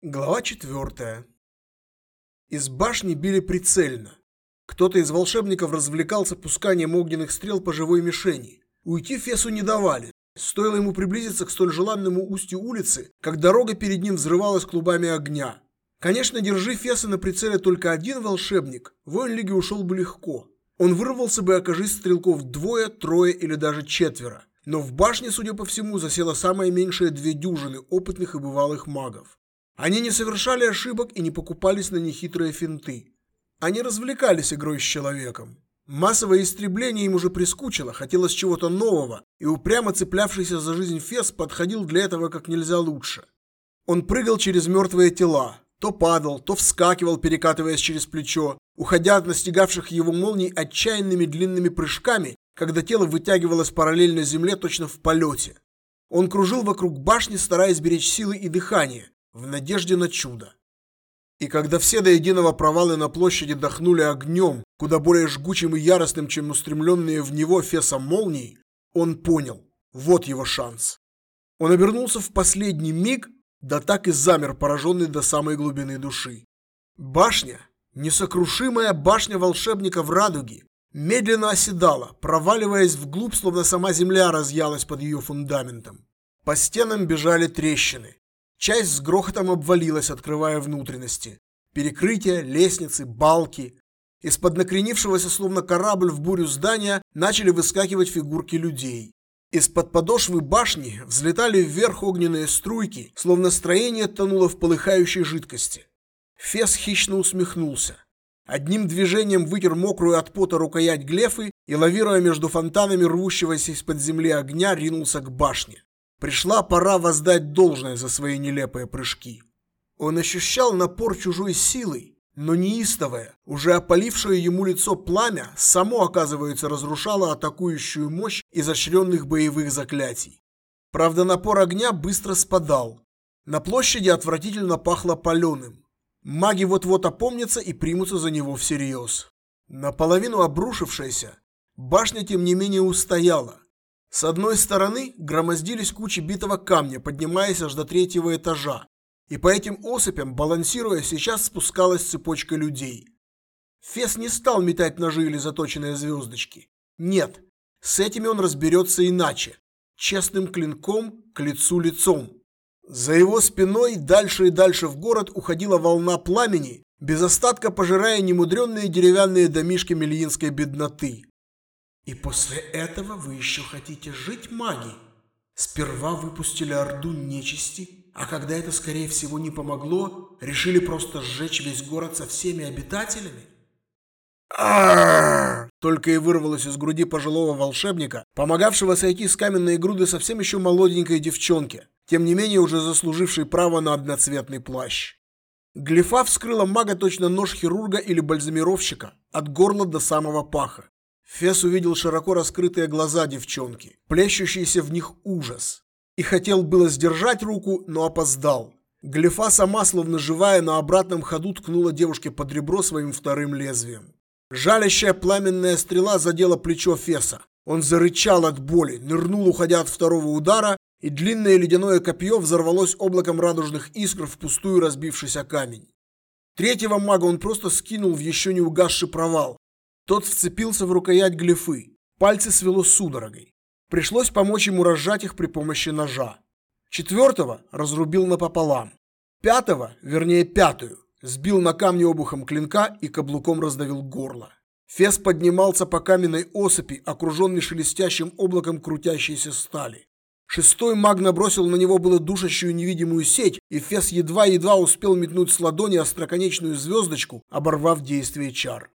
Глава четвертая. Из башни били прицельно. Кто-то из волшебников развлекался пусканием огненных стрел по живой мишени. Уйти Фесу не давали. Стоило ему приблизиться к столь желанному устью улицы, как дорога перед ним взрывалась клубами огня. Конечно, держи Феса на прицеле только один волшебник, воин Лиги ушел бы легко. Он вырвался бы, окажись стрелков двое, трое или даже четверо. Но в башне, судя по всему, засело самое меньшее две дюжины опытных и бывалых магов. Они не совершали ошибок и не покупались на нехитрые финты. Они развлекались игрой с человеком. Массовое истребление им уже прискучило, хотелось чего-то нового, и упрямо цеплявшийся за жизнь Фес подходил для этого как нельзя лучше. Он прыгал через мертвые тела, то падал, то вскакивал, перекатываясь через плечо, уходя от настигавших его молний отчаянными длинными прыжками, когда тело вытягивалось параллельно земле точно в полете. Он кружил вокруг башни, стараясь беречь силы и дыхание, в надежде на чудо. И когда все до единого провалы на площади дохнули огнем, куда более жгучим и яростным, чем устремленные в него феса молнии, он понял – вот его шанс. Он обернулся в последний миг, да так и замер, пораженный до самой глубины души. Башня, несокрушимая башня волшебника в радуге, медленно оседала, проваливаясь вглубь, словно сама земля разъялась под ее фундаментом. По стенам бежали трещины. Часть с грохотом обвалилась, открывая внутренности. Перекрытия, лестницы, балки. Из-под накренившегося, словно корабль в бурю здания, начали выскакивать фигурки людей. Из-под подошвы башни взлетали вверх огненные струйки, словно строение тонуло в полыхающей жидкости. Фес хищно усмехнулся. Одним движением вытер мокрую от пота рукоять глефы и, лавируя между фонтанами рвущегося из-под земли огня, ринулся к башне. Пришла пора воздать должное за свои нелепые прыжки. Он ощущал напор чужой силы, но неистовое, уже опалившее ему лицо пламя, само, оказывается, разрушало атакующую мощь изощренных боевых заклятий. Правда, напор огня быстро спадал. На площади отвратительно пахло паленым. Маги вот-вот опомнятся и примутся за него всерьез. Наполовину обрушившаяся, башня тем не менее устояла – с одной стороны громоздились кучи битого камня, поднимаясь аж до третьего этажа, и по этим осыпям, балансируя, сейчас спускалась цепочка людей. Фес не стал метать ножи или заточенные звездочки. Нет, с этими он разберется иначе. Честным клинком к лицу лицом. За его спиной дальше и дальше в город уходила волна пламени, без остатка пожирая немудренные деревянные домишки мельинской бедноты. И после этого вы еще хотите жить, маги? Сперва выпустили орду нечисти, а когда это, скорее всего, не помогло, решили просто сжечь весь город со всеми обитателями? Только и вырвалось из груди пожилого волшебника, помогавшего сойти с каменной груды совсем еще молоденькой девчонке, тем не менее уже заслужившей право на одноцветный плащ. Глифа вскрыла мага точно нож хирурга или бальзамировщика, от горла до самого паха. Фес увидел широко раскрытые глаза девчонки, плещущийся в них ужас. И хотел было сдержать руку, но опоздал. Глифа сама, словно живая, на обратном ходу ткнула девушке под ребро своим вторым лезвием. Жалящая пламенная стрела задела плечо Феса. Он зарычал от боли, нырнул, уходя от второго удара, и длинное ледяное копье взорвалось облаком радужных искр в пустую разбившийся камень. Третьего мага он просто скинул в еще не угасший провал, тот вцепился в рукоять глифы. Пальцы свело судорогой. Пришлось помочь ему разжать их при помощи ножа. Четвертого разрубил напополам. Пятого, вернее пятую, сбил на камне обухом клинка и каблуком раздавил горло. Фес поднимался по каменной осыпи, окруженный шелестящим облаком крутящейся стали. Шестой маг набросил на него было душащую невидимую сеть, и Фес едва-едва успел метнуть с ладони остроконечную звездочку, оборвав действие чар.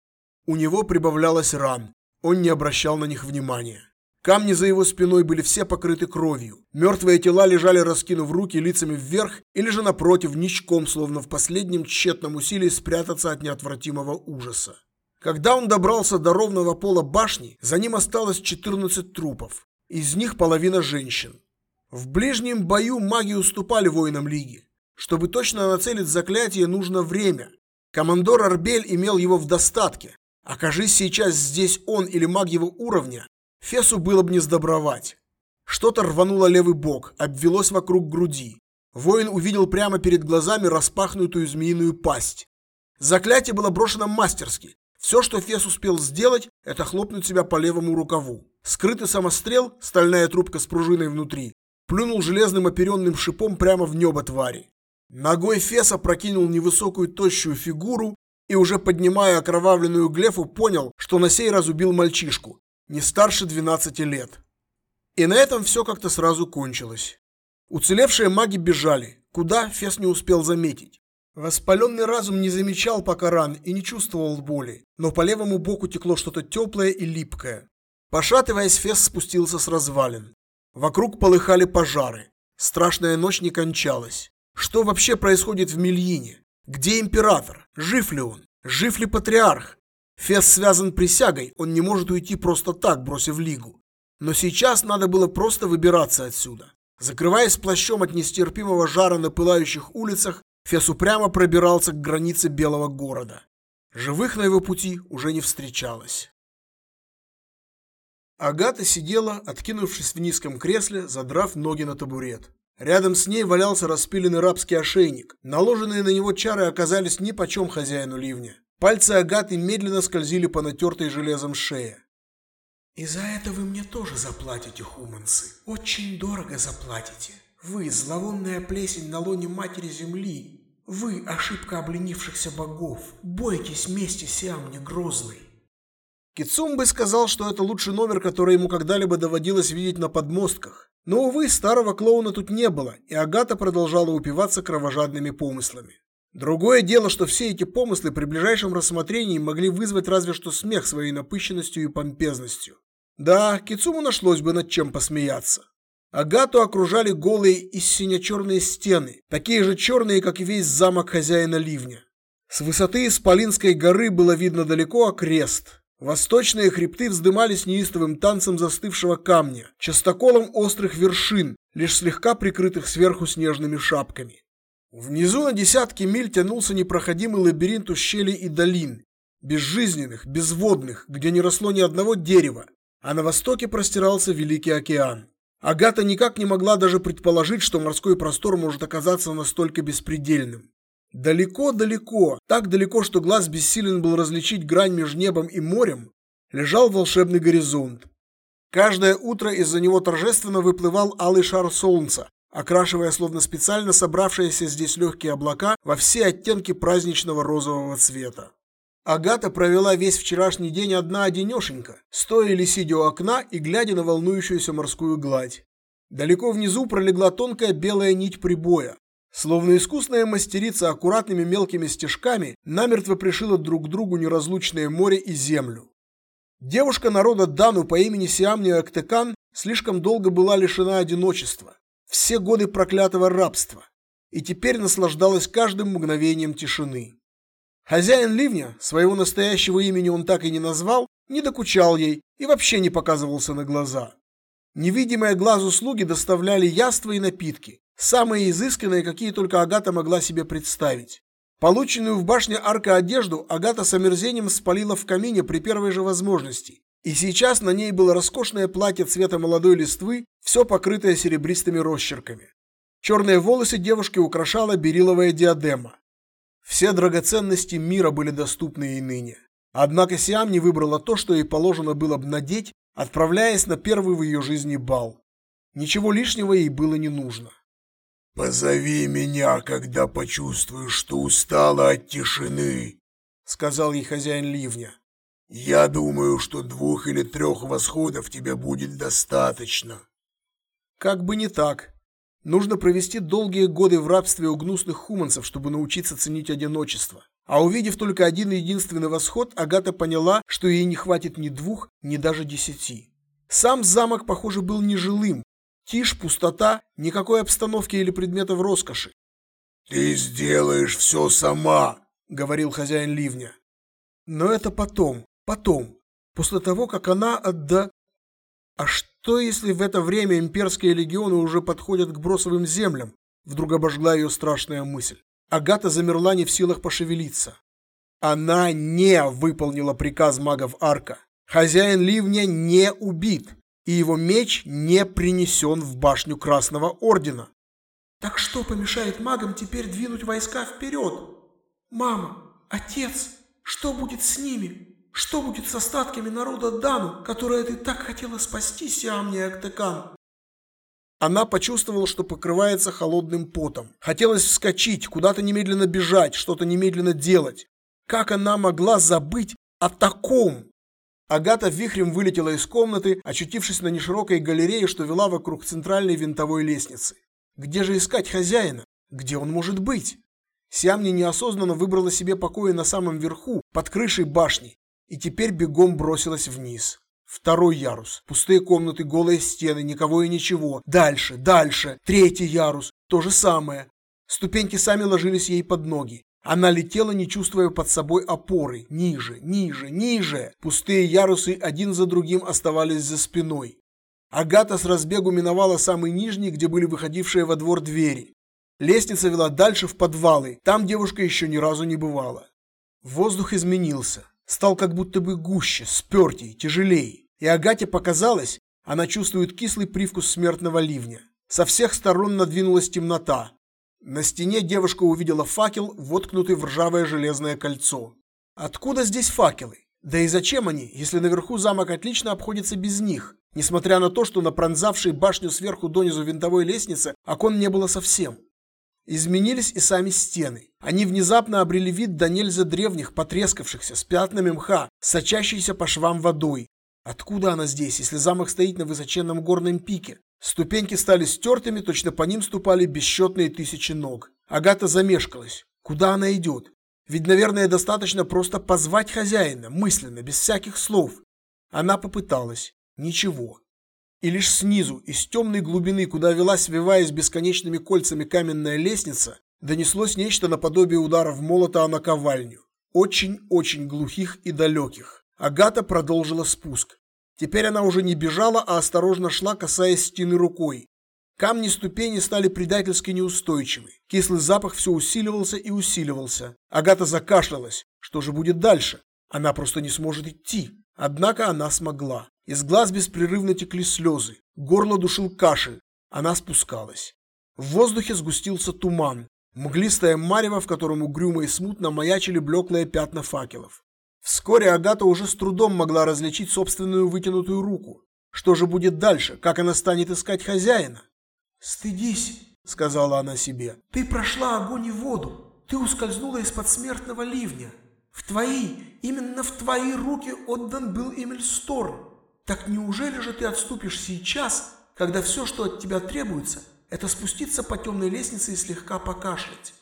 У него прибавлялось ран. Он не обращал на них внимания. Камни за его спиной были все покрыты кровью. Мертвые тела лежали, раскинув руки лицами вверх, или же напротив, ничком, словно в последнем тщетном усилии спрятаться от неотвратимого ужаса. Когда он добрался до ровного пола башни, за ним осталось 14 трупов. Из них половина женщин. В ближнем бою маги уступали воинам Лиги. Чтобы точно нацелить заклятие, нужно время. Командор Арбель имел его в достатке, Окажись сейчас здесь он или маг его уровня, Фесу было бы не сдобровать. Что-то рвануло левый бок, обвелось вокруг груди. Воин увидел прямо перед глазами распахнутую змеиную пасть. Заклятие было брошено мастерски. Все, что Фес успел сделать, это хлопнуть себя по левому рукаву. Скрытый самострел, стальная трубка с пружиной внутри, плюнул железным оперенным шипом прямо в небо твари. Ногой Феса прокинул невысокую тощую фигуру и уже поднимая окровавленную глефу, понял, что на сей раз убил мальчишку, не старше 12 лет. И на этом все как-то сразу кончилось. Уцелевшие маги бежали, куда Фес не успел заметить. Воспаленный разум не замечал пока ран и не чувствовал боли, но по левому боку текло что-то теплое и липкое. Пошатываясь, Фес спустился с развалин. Вокруг полыхали пожары. Страшная ночь не кончалась. Что вообще происходит в Мельине? Где император? Жив ли он? Жив ли патриарх? Фес связан присягой, он не может уйти просто так, бросив лигу. Но сейчас надо было просто выбираться отсюда. Закрываясь плащом от нестерпимого жара на пылающих улицах, Фес упрямо пробирался к границе белого города. Живых на его пути уже не встречалось. Агата сидела, откинувшись в низком кресле, задрав ноги на табурет. Рядом с ней валялся распиленный рабский ошейник. Наложенные на него чары оказались ни почем хозяину ливня. Пальцы Агаты медленно скользили по натертой железом шее. «И за это вы мне тоже заплатите, хуманцы. Очень дорого заплатите. Вы – зловонная плесень на лоне Матери Земли. Вы – ошибка обленившихся богов. Бойтесь мести Сиам Грозный. Кицум бы сказал, что это лучший номер, который ему когда-либо доводилось видеть на подмостках. Но, увы, старого клоуна тут не было, и Агата продолжала упиваться кровожадными помыслами. Другое дело, что все эти помыслы при ближайшем рассмотрении могли вызвать разве что смех своей напыщенностью и помпезностью. Да, Кицуму нашлось бы над чем посмеяться. Агату окружали голые и сине-черные стены, такие же черные, как и весь замок хозяина ливня. С высоты Исполинской горы было видно далеко окрест, Восточные хребты вздымались неистовым танцем застывшего камня, частоколом острых вершин, лишь слегка прикрытых сверху снежными шапками. Внизу на десятки миль тянулся непроходимый лабиринт ущелий и долин, безжизненных, безводных, где не росло ни одного дерева, а на востоке простирался Великий океан. Агата никак не могла даже предположить, что морской простор может оказаться настолько беспредельным. Далеко-далеко, так далеко, что глаз бессилен был различить грань между небом и морем, лежал волшебный горизонт. Каждое утро из-за него торжественно выплывал алый шар солнца, окрашивая словно специально собравшиеся здесь легкие облака во все оттенки праздничного розового цвета. Агата провела весь вчерашний день одна одинешенька, стоя или сидя у окна и глядя на волнующуюся морскую гладь. Далеко внизу пролегла тонкая белая нить прибоя, Словно искусная мастерица аккуратными мелкими стежками намертво пришила друг к другу неразлучное море и землю. Девушка народа Дану по имени Сиамния Актекан слишком долго была лишена одиночества, все годы проклятого рабства, и теперь наслаждалась каждым мгновением тишины. Хозяин ливня, своего настоящего имени он так и не назвал, не докучал ей и вообще не показывался на глаза. Невидимые глазу слуги доставляли яства и напитки, самые изысканные, какие только Агата могла себе представить. Полученную в башне арка одежду Агата с омерзением спалила в камине при первой же возможности. И сейчас на ней было роскошное платье цвета молодой листвы, все покрытое серебристыми росчерками. Черные волосы девушки украшала бериловая диадема. Все драгоценности мира были доступны ей ныне. Однако Сиам не выбрала то, что ей положено было бы надеть, отправляясь на первый в ее жизни бал. Ничего лишнего ей было не нужно. «Позови меня, когда почувствуешь, что устала от тишины», — сказал ей хозяин ливня. «Я думаю, что двух или трех восходов тебе будет достаточно». Как бы не так. Нужно провести долгие годы в рабстве у гнусных хуманцев, чтобы научиться ценить одиночество. А увидев только один единственный восход, Агата поняла, что ей не хватит ни двух, ни даже десяти. Сам замок, похоже, был нежилым, Тишь, пустота, никакой обстановки или предметов роскоши. «Ты сделаешь все сама», — говорил хозяин ливня. «Но это потом, потом, после того, как она отда...» «А что, если в это время имперские легионы уже подходят к бросовым землям?» Вдруг обожгла ее страшная мысль. Агата замерла не в силах пошевелиться. Она не выполнила приказ магов Арка. Хозяин ливня не убит и его меч не принесен в башню Красного Ордена. Так что помешает магам теперь двинуть войска вперед? Мама, отец, что будет с ними? Что будет с остатками народа Дану, которое ты так хотела спасти, Сиамни Актекан? Она почувствовала, что покрывается холодным потом. Хотелось вскочить, куда-то немедленно бежать, что-то немедленно делать. Как она могла забыть о таком? Агата вихрем вылетела из комнаты, очутившись на неширокой галерее, что вела вокруг центральной винтовой лестницы. Где же искать хозяина? Где он может быть? Сиамни неосознанно выбрала себе покои на самом верху, под крышей башни, и теперь бегом бросилась вниз. Второй ярус. Пустые комнаты, голые стены, никого и ничего. Дальше, дальше. Третий ярус. То же самое. Ступеньки сами ложились ей под ноги. Она летела, не чувствуя под собой опоры. Ниже, ниже, ниже. Пустые ярусы один за другим оставались за спиной. Агата с разбегу миновала самый нижний, где были выходившие во двор двери. Лестница вела дальше в подвалы. Там девушка еще ни разу не бывала. Воздух изменился стал как будто бы гуще, спертей, тяжелее. И Агате показалось, она чувствует кислый привкус смертного ливня. Со всех сторон надвинулась темнота. На стене девушка увидела факел, воткнутый в ржавое железное кольцо. Откуда здесь факелы? Да и зачем они, если наверху замок отлично обходится без них? Несмотря на то, что на пронзавшей башню сверху донизу винтовой лестнице окон не было совсем. Изменились и сами стены. Они внезапно обрели вид до нельзя древних, потрескавшихся, с пятнами мха, сочащейся по швам водой. Откуда она здесь, если замок стоит на высоченном горном пике? Ступеньки стали стертыми, точно по ним ступали бесчетные тысячи ног. Агата замешкалась. Куда она идет? Ведь, наверное, достаточно просто позвать хозяина, мысленно, без всяких слов. Она попыталась. Ничего и лишь снизу, из темной глубины, куда вела, свиваясь бесконечными кольцами каменная лестница, донеслось нечто наподобие ударов молота о наковальню. Очень-очень глухих и далеких. Агата продолжила спуск. Теперь она уже не бежала, а осторожно шла, касаясь стены рукой. Камни ступени стали предательски неустойчивы. Кислый запах все усиливался и усиливался. Агата закашлялась. Что же будет дальше? Она просто не сможет идти. Однако она смогла. Из глаз беспрерывно текли слезы, горло душил кашель. Она спускалась. В воздухе сгустился туман, мглистое марево, в котором угрюмо и смутно маячили блеклые пятна факелов. Вскоре Агата уже с трудом могла различить собственную вытянутую руку. Что же будет дальше? Как она станет искать хозяина? «Стыдись», — сказала она себе. «Ты прошла огонь и воду. Ты ускользнула из-под смертного ливня. В твои, именно в твои руки отдан был Эмиль Сторн. Так неужели же ты отступишь сейчас, когда все, что от тебя требуется, это спуститься по темной лестнице и слегка покашлять?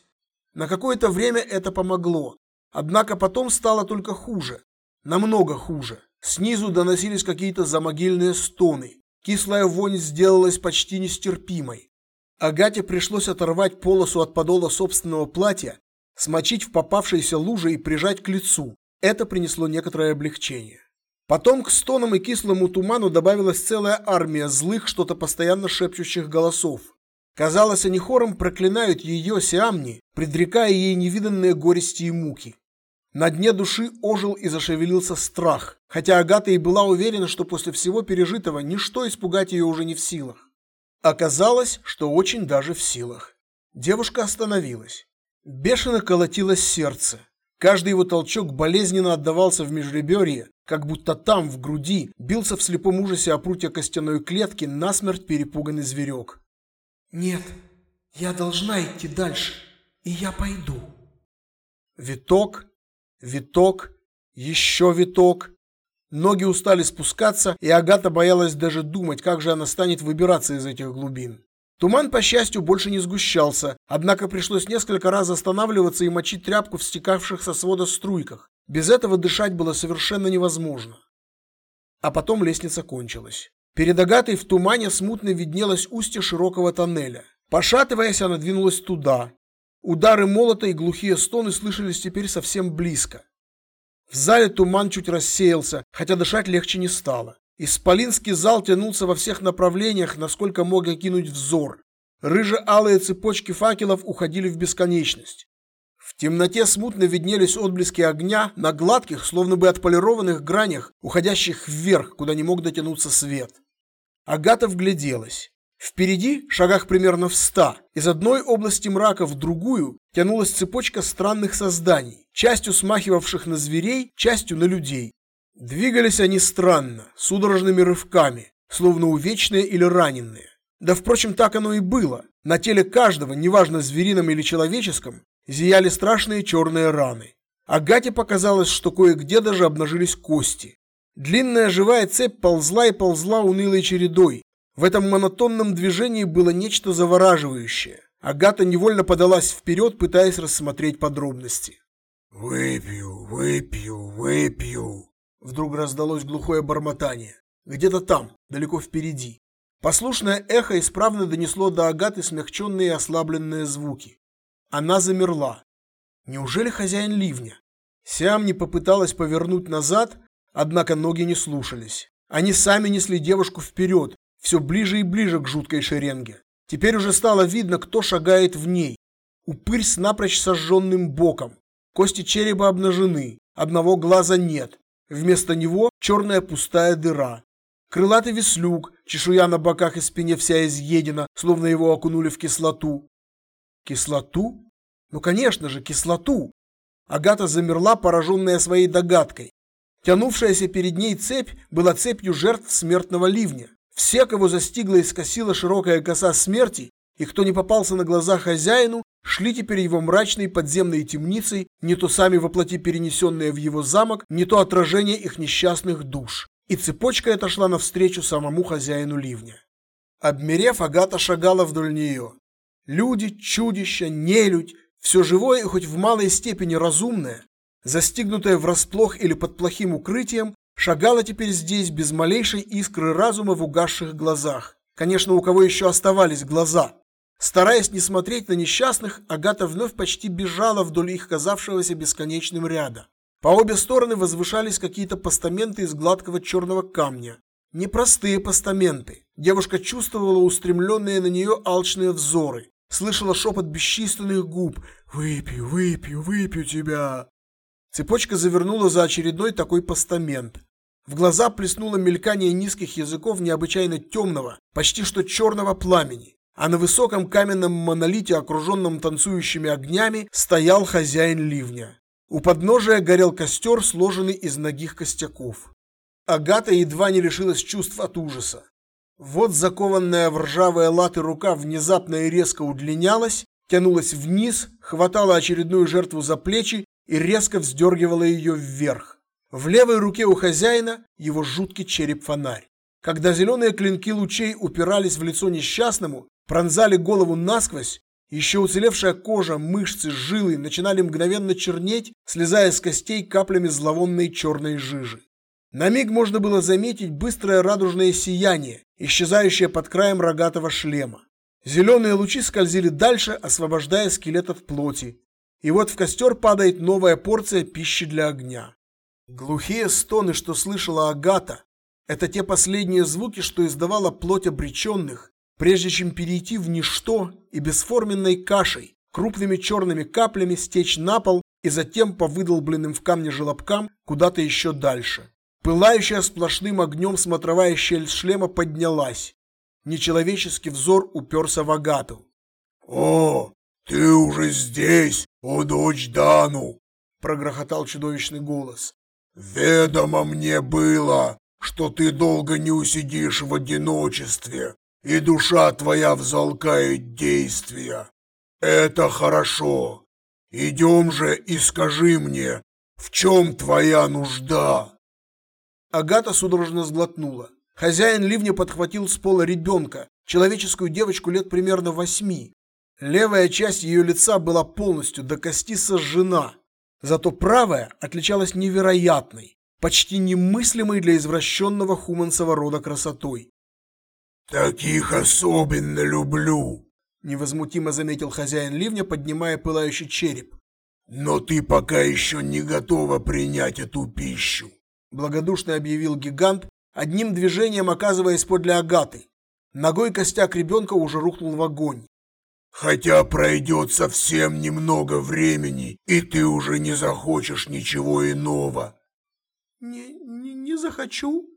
На какое-то время это помогло. Однако потом стало только хуже. Намного хуже. Снизу доносились какие-то замогильные стоны. Кислая вонь сделалась почти нестерпимой. Агате пришлось оторвать полосу от подола собственного платья, смочить в попавшейся луже и прижать к лицу. Это принесло некоторое облегчение. Потом к стонам и кислому туману добавилась целая армия злых, что-то постоянно шепчущих голосов. Казалось, они хором проклинают ее, Сиамни, предрекая ей невиданные горести и муки. На дне души ожил и зашевелился страх, хотя Агата и была уверена, что после всего пережитого ничто испугать ее уже не в силах. Оказалось, что очень даже в силах. Девушка остановилась. Бешено колотилось сердце. Каждый его толчок болезненно отдавался в межреберье, как будто там, в груди, бился в слепом ужасе о прутья костяной клетки насмерть перепуганный зверек. «Нет, я должна идти дальше, и я пойду». Виток, виток, еще виток. Ноги устали спускаться, и Агата боялась даже думать, как же она станет выбираться из этих глубин. Туман, по счастью, больше не сгущался, однако пришлось несколько раз останавливаться и мочить тряпку в стекавших со свода струйках. Без этого дышать было совершенно невозможно. А потом лестница кончилась. Перед Агатой в тумане смутно виднелось устье широкого тоннеля. Пошатываясь, она двинулась туда. Удары молота и глухие стоны слышались теперь совсем близко. В зале туман чуть рассеялся, хотя дышать легче не стало. Исполинский зал тянулся во всех направлениях, насколько мог окинуть взор. Рыже-алые цепочки факелов уходили в бесконечность. В темноте смутно виднелись отблески огня на гладких, словно бы отполированных гранях, уходящих вверх, куда не мог дотянуться свет. Агата вгляделась. Впереди, шагах примерно в ста, из одной области мрака в другую тянулась цепочка странных созданий, частью смахивавших на зверей, частью на людей. Двигались они странно, судорожными рывками, словно увечные или раненые. Да, впрочем, так оно и было. На теле каждого, неважно зверином или человеческом, зияли страшные черные раны. Агате показалось, что кое-где даже обнажились кости. Длинная живая цепь ползла и ползла унылой чередой, в этом монотонном движении было нечто завораживающее. Агата невольно подалась вперед, пытаясь рассмотреть подробности. «Выпью, выпью, выпью!» Вдруг раздалось глухое бормотание. Где-то там, далеко впереди. Послушное эхо исправно донесло до Агаты смягченные и ослабленные звуки. Она замерла. Неужели хозяин ливня? Сям не попыталась повернуть назад, однако ноги не слушались. Они сами несли девушку вперед, все ближе и ближе к жуткой шеренге. Теперь уже стало видно, кто шагает в ней. Упырь с напрочь сожженным боком. Кости черепа обнажены, одного глаза нет. Вместо него черная пустая дыра. Крылатый веслюк, чешуя на боках и спине вся изъедена, словно его окунули в кислоту. Кислоту? Ну, конечно же, кислоту. Агата замерла, пораженная своей догадкой. Тянувшаяся перед ней цепь была цепью жертв смертного ливня. Все, кого застигла и скосила широкая коса смерти, и кто не попался на глаза хозяину, шли теперь его мрачной подземной темницей, не то сами воплоти перенесенные в его замок, не то отражение их несчастных душ. И цепочка эта шла навстречу самому хозяину ливня. Обмерев, Агата шагала вдоль нее. Люди, чудища, нелюдь, все живое и хоть в малой степени разумное, застигнутое врасплох или под плохим укрытием, Шагала теперь здесь без малейшей искры разума в угасших глазах. Конечно, у кого еще оставались глаза. Стараясь не смотреть на несчастных, Агата вновь почти бежала вдоль их казавшегося бесконечным ряда. По обе стороны возвышались какие-то постаменты из гладкого черного камня. Непростые постаменты. Девушка чувствовала устремленные на нее алчные взоры. Слышала шепот бесчисленных губ. «Выпью, выпью, выпью тебя!» Цепочка завернула за очередной такой постамент. В глаза плеснуло мелькание низких языков необычайно темного, почти что черного пламени. А на высоком каменном монолите, окруженном танцующими огнями, стоял хозяин ливня. У подножия горел костер, сложенный из ногих костяков. Агата едва не лишилась чувств от ужаса. Вот закованная в ржавые латы рука внезапно и резко удлинялась, тянулась вниз, хватала очередную жертву за плечи и резко вздергивала ее вверх. В левой руке у хозяина его жуткий череп-фонарь. Когда зеленые клинки лучей упирались в лицо несчастному, пронзали голову насквозь, еще уцелевшая кожа, мышцы, жилы начинали мгновенно чернеть, слезая с костей каплями зловонной черной жижи. На миг можно было заметить быстрое радужное сияние, исчезающее под краем рогатого шлема. Зеленые лучи скользили дальше, освобождая скелет от плоти. И вот в костер падает новая порция пищи для огня. Глухие стоны, что слышала Агата, это те последние звуки, что издавала плоть обреченных, прежде чем перейти в ничто и бесформенной кашей, крупными черными каплями стечь на пол и затем по выдолбленным в камне желобкам куда-то еще дальше. Пылающая сплошным огнем смотровая щель шлема поднялась. Нечеловеческий взор уперся в Агату. «О, ты уже здесь, о дочь Дану!» прогрохотал чудовищный голос. «Ведомо мне было, что ты долго не усидишь в одиночестве, и душа твоя взалкает действия. Это хорошо. Идем же и скажи мне, в чем твоя нужда?» Агата судорожно сглотнула. Хозяин ливня подхватил с пола ребенка, человеческую девочку лет примерно восьми. Левая часть ее лица была полностью до кости сожжена, Зато правая отличалась невероятной, почти немыслимой для извращенного хуманцева рода красотой. «Таких особенно люблю», — невозмутимо заметил хозяин ливня, поднимая пылающий череп. «Но ты пока еще не готова принять эту пищу», — благодушно объявил гигант, одним движением оказываясь подле Агаты. Ногой костяк ребенка уже рухнул в огонь. Хотя пройдет совсем немного времени, и ты уже не захочешь ничего иного. Не, не, не захочу.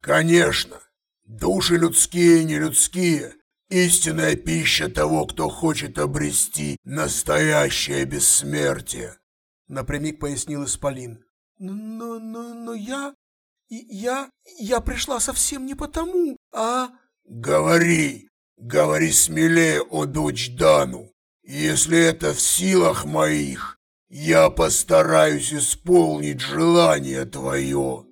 Конечно. Души людские, не людские. Истинная пища того, кто хочет обрести настоящее бессмертие. Напрямик пояснил Исполин. Но, но, но я... Я... Я пришла совсем не потому, а... Говори, говори смелее, о дочь Дану. Если это в силах моих, я постараюсь исполнить желание твое.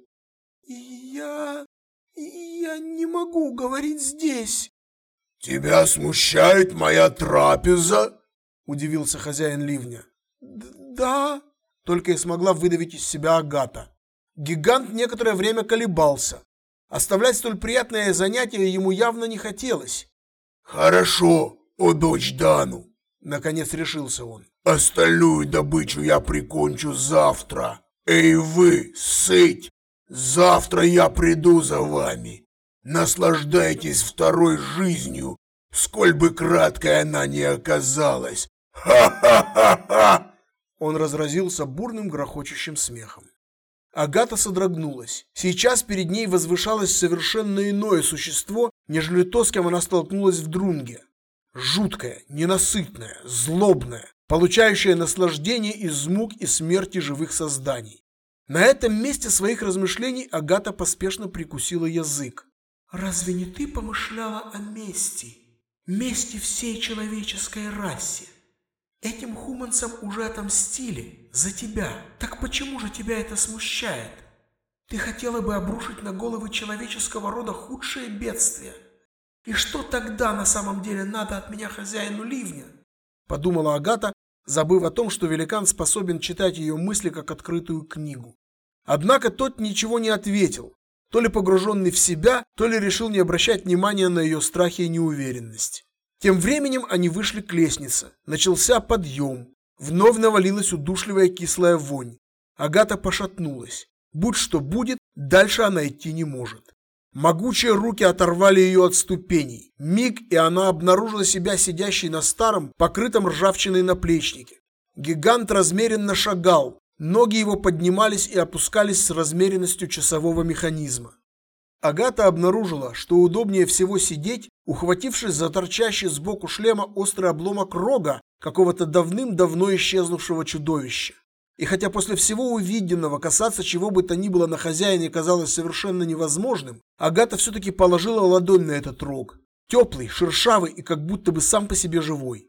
Я... я не могу говорить здесь. Тебя смущает моя трапеза? Удивился хозяин ливня. Да. Только и смогла выдавить из себя Агата. Гигант некоторое время колебался. Оставлять столь приятное занятие ему явно не хотелось. Хорошо, о дочь Дану. Наконец решился он. Остальную добычу я прикончу завтра. Эй вы, сыть! Завтра я приду за вами. Наслаждайтесь второй жизнью, сколь бы краткой она ни оказалась. Ха-ха-ха-ха! Он разразился бурным грохочущим смехом. Агата содрогнулась. Сейчас перед ней возвышалось совершенно иное существо, нежели то, с кем она столкнулась в Друнге. Жуткое, ненасытное, злобное, получающее наслаждение из мук и смерти живых созданий. На этом месте своих размышлений Агата поспешно прикусила язык. «Разве не ты помышляла о мести? Мести всей человеческой расе? Этим хуманцам уже отомстили за тебя. Так почему же тебя это смущает? Ты хотела бы обрушить на головы человеческого рода худшее бедствие. И что тогда на самом деле надо от меня хозяину ливня?» Подумала Агата, забыв о том, что великан способен читать ее мысли как открытую книгу. Однако тот ничего не ответил, то ли погруженный в себя, то ли решил не обращать внимания на ее страхи и неуверенность. Тем временем они вышли к лестнице. Начался подъем. Вновь навалилась удушливая кислая вонь. Агата пошатнулась. Будь что будет, дальше она идти не может. Могучие руки оторвали ее от ступеней. Миг, и она обнаружила себя сидящей на старом, покрытом ржавчиной наплечнике. Гигант размеренно шагал. Ноги его поднимались и опускались с размеренностью часового механизма. Агата обнаружила, что удобнее всего сидеть, ухватившись за торчащий сбоку шлема острый обломок рога какого-то давным-давно исчезнувшего чудовища. И хотя после всего увиденного касаться чего бы то ни было на хозяине казалось совершенно невозможным, Агата все-таки положила ладонь на этот рог. Теплый, шершавый и как будто бы сам по себе живой.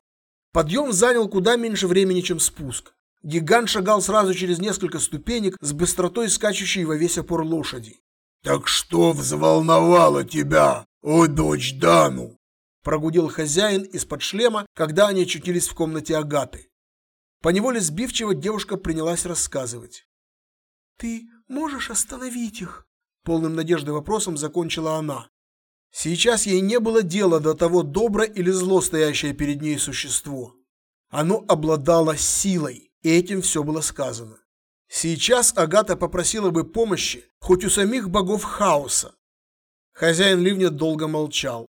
Подъем занял куда меньше времени, чем спуск. Гигант шагал сразу через несколько ступенек с быстротой скачущей во весь опор лошади. «Так что взволновало тебя, о дочь Дану?» Прогудел хозяин из-под шлема, когда они очутились в комнате Агаты. Поневоле сбивчиво девушка принялась рассказывать. «Ты можешь остановить их?» Полным надежды вопросом закончила она. Сейчас ей не было дела до того, добро или зло стоящее перед ней существо. Оно обладало силой, и этим все было сказано. Сейчас Агата попросила бы помощи хоть у самих богов хаоса. Хозяин ливня долго молчал.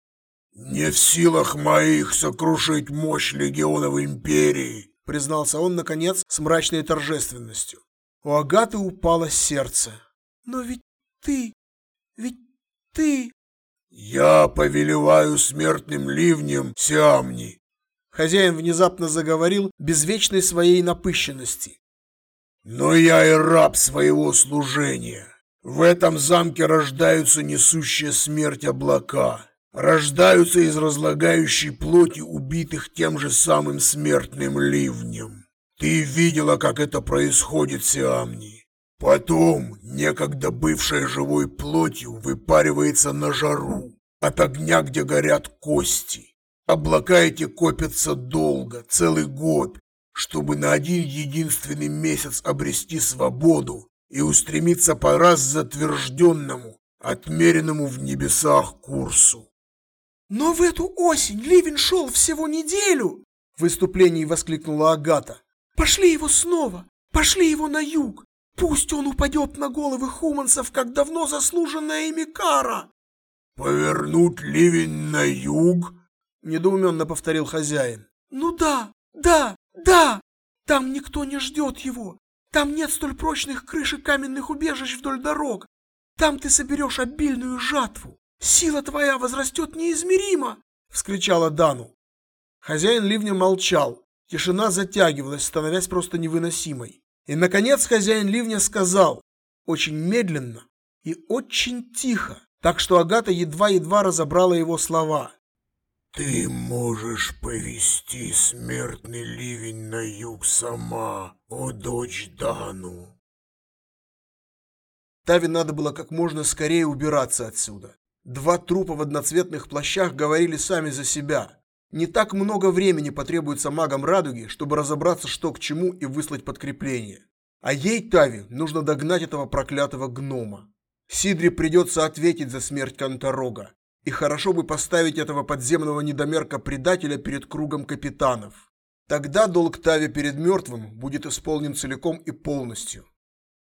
«Не в силах моих сокрушить мощь легионов империи», признался он, наконец, с мрачной торжественностью. У Агаты упало сердце. «Но ведь ты... ведь ты...» «Я повелеваю смертным ливнем Сиамни». Хозяин внезапно заговорил без вечной своей напыщенности. Но я и раб своего служения. В этом замке рождаются несущие смерть облака. Рождаются из разлагающей плоти убитых тем же самым смертным ливнем. Ты видела, как это происходит, Сиамни. Потом, некогда бывшая живой плотью, выпаривается на жару, от огня, где горят кости. Облака эти копятся долго, целый год, чтобы на один единственный месяц обрести свободу и устремиться по раз затвержденному, отмеренному в небесах курсу. «Но в эту осень Ливень шел всего неделю!» В выступлении воскликнула Агата. «Пошли его снова! Пошли его на юг! Пусть он упадет на головы хуманцев, как давно заслуженная ими кара!» «Повернуть ливень на юг?» Недоуменно повторил хозяин. «Ну да, да, да! Там никто не ждет его. Там нет столь прочных крыш и каменных убежищ вдоль дорог. Там ты соберешь обильную жатву. Сила твоя возрастет неизмеримо. – вскричала Дану. Хозяин ливня молчал. Тишина затягивалась, становясь просто невыносимой. И, наконец, хозяин ливня сказал, очень медленно и очень тихо, так что Агата едва-едва разобрала его слова. «Ты можешь повести смертный ливень на юг сама, о дочь Дану». Тави надо было как можно скорее убираться отсюда. Два трупа в одноцветных плащах говорили сами за себя. Не так много времени потребуется магам Радуги, чтобы разобраться, что к чему и выслать подкрепление. А ей, Тави, нужно догнать этого проклятого гнома. Сидре придется ответить за смерть Конторога. И хорошо бы поставить этого подземного недомерка-предателя перед кругом капитанов. Тогда долг Тави перед мертвым будет исполнен целиком и полностью.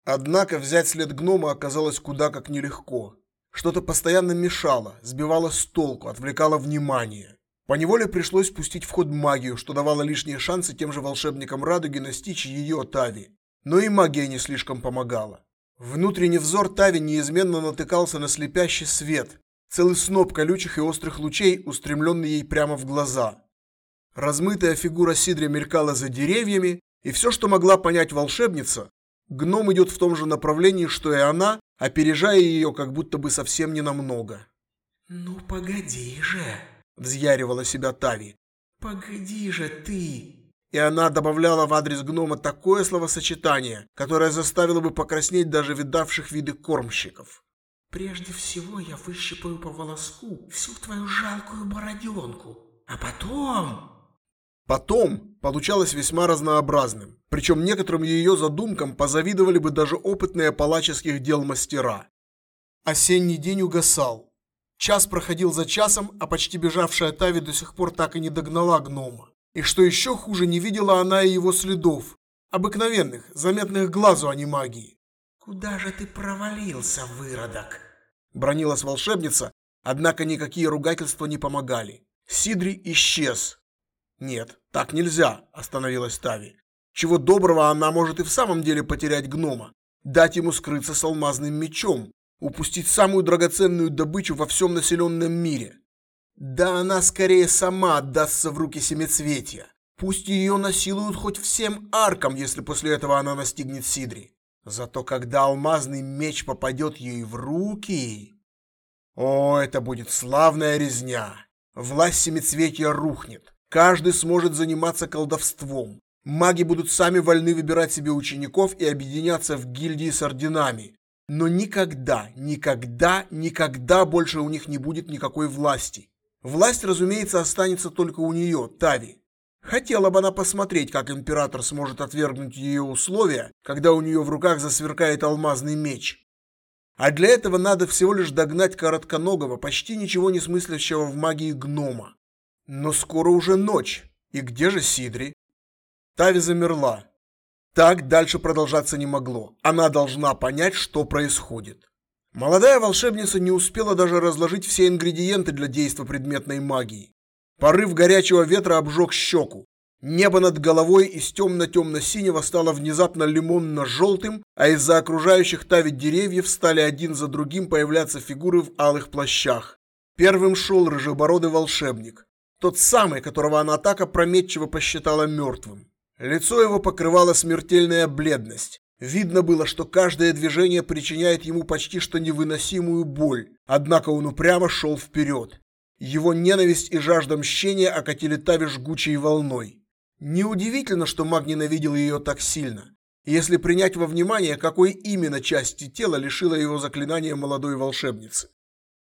Однако взять след гнома оказалось куда как нелегко. Что-то постоянно мешало, сбивало с толку, отвлекало внимание. Поневоле пришлось пустить в ход магию, что давало лишние шансы тем же волшебникам Радуги настичь ее Тави. Но и магия не слишком помогала. Внутренний взор Тави неизменно натыкался на слепящий свет, целый сноп колючих и острых лучей, устремленный ей прямо в глаза. Размытая фигура Сидри мелькала за деревьями, и все, что могла понять волшебница, гном идет в том же направлении, что и она, опережая ее как будто бы совсем не намного. «Ну погоди же!» – взъяривала себя Тави. «Погоди же ты!» И она добавляла в адрес гнома такое словосочетание, которое заставило бы покраснеть даже видавших виды кормщиков. «Прежде всего я выщипаю по волоску всю твою жалкую бороденку, а потом...» Потом получалось весьма разнообразным, причем некоторым ее задумкам позавидовали бы даже опытные палаческих дел мастера. Осенний день угасал. Час проходил за часом, а почти бежавшая Тави до сих пор так и не догнала гнома. И что еще хуже, не видела она и его следов. Обыкновенных, заметных глазу, а не магии. «Куда же ты провалился, выродок?» Бронилась волшебница, однако никакие ругательства не помогали. Сидри исчез. «Нет, так нельзя», – остановилась Тави. «Чего доброго она может и в самом деле потерять гнома, дать ему скрыться с алмазным мечом, упустить самую драгоценную добычу во всем населенном мире. Да она скорее сама отдастся в руки семицветия. Пусть ее насилуют хоть всем аркам, если после этого она настигнет Сидри. Зато когда алмазный меч попадет ей в руки... О, это будет славная резня. Власть семицветия рухнет. Каждый сможет заниматься колдовством. Маги будут сами вольны выбирать себе учеников и объединяться в гильдии с орденами. Но никогда, никогда, никогда больше у них не будет никакой власти. Власть, разумеется, останется только у нее, Тави. Хотела бы она посмотреть, как император сможет отвергнуть ее условия, когда у нее в руках засверкает алмазный меч. А для этого надо всего лишь догнать коротконогого, почти ничего не смыслящего в магии гнома. Но скоро уже ночь. И где же Сидри? Тави замерла. Так дальше продолжаться не могло. Она должна понять, что происходит. Молодая волшебница не успела даже разложить все ингредиенты для действа предметной магии. Порыв горячего ветра обжег щеку. Небо над головой из темно-темно-синего стало внезапно лимонно-желтым, а из-за окружающих тави деревьев стали один за другим появляться фигуры в алых плащах. Первым шел рыжебородый волшебник. Тот самый, которого она так опрометчиво посчитала мертвым. Лицо его покрывала смертельная бледность. Видно было, что каждое движение причиняет ему почти что невыносимую боль, однако он упрямо шел вперед. Его ненависть и жажда мщения окатили Тави жгучей волной. Неудивительно, что маг ненавидел ее так сильно, если принять во внимание, какой именно части тела лишило его заклинания молодой волшебницы.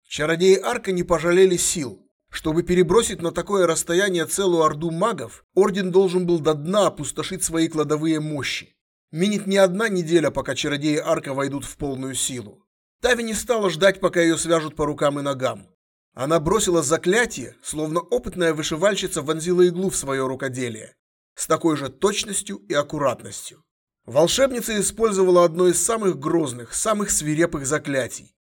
Чародеи Арка не пожалели сил. Чтобы перебросить на такое расстояние целую орду магов, Орден должен был до дна опустошить свои кладовые мощи. Минит не одна неделя, пока чародеи Арка войдут в полную силу. Тави не стала ждать, пока ее свяжут по рукам и ногам. Она бросила заклятие, словно опытная вышивальщица вонзила иглу в свое рукоделие, с такой же точностью и аккуратностью. Волшебница использовала одно из самых грозных, самых свирепых заклятий.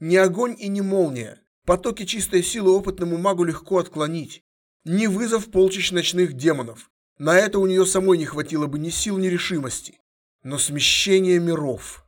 Не огонь и не молния. Потоки чистой силы опытному магу легко отклонить. Не вызов полчищ ночных демонов. На это у нее самой не хватило бы ни сил, ни решимости но смещение миров.